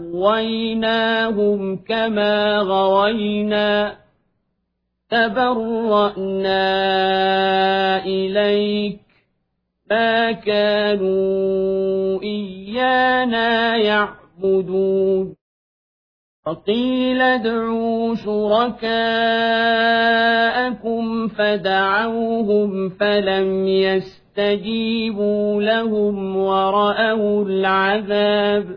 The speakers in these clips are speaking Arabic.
أغويناهم كما غوينا تبرأنا إليك ما كانوا إيانا يعبدون فقيل ادعوا شركاءكم فدعوهم فلم يستجيبوا لهم ورأوا العذاب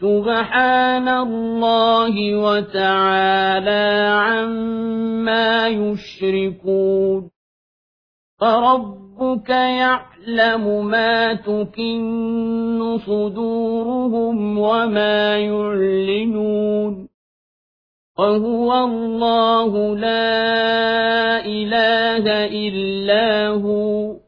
سبحان الله وتعالى عما يشركون. فربك يعلم ما تكن صدورهم وما يعلنون. وهو الله لا إله إلا هو.